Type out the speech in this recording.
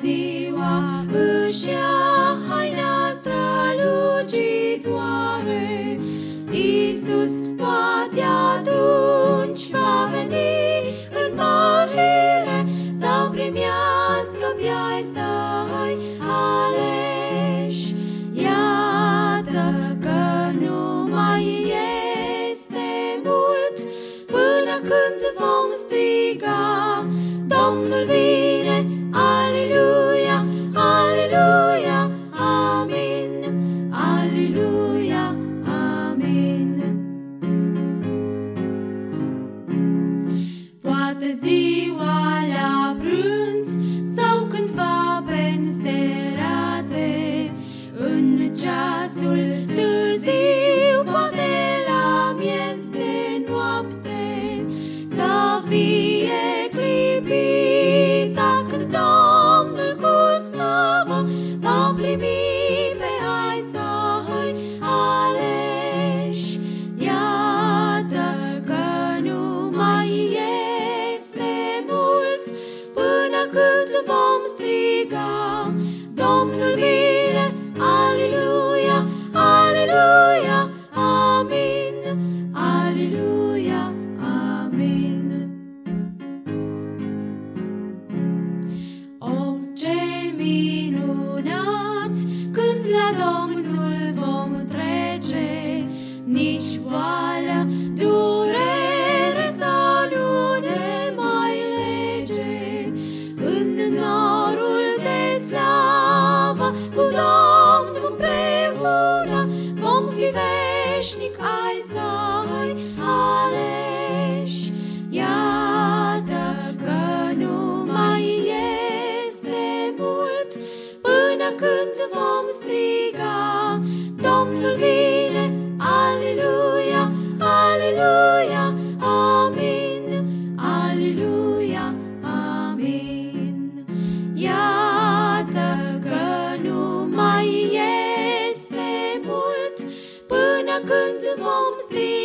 ziua își ia haina strălucitoare. Iisus când vom striga, Domnul vine, Aleluia, Aleluia, Amin, Aleluia, Amin. Poate ziua la prânz sau cândva pe serate, în ceasul târziu, când vom striga, Domnul vine, Aleluia, Aleluia, Amin, Aleluia, Amin. O, ce minunat când la Domnul veșnic ai săi aleși. Iată că nu mai este mult până când vom striga, când vom striga,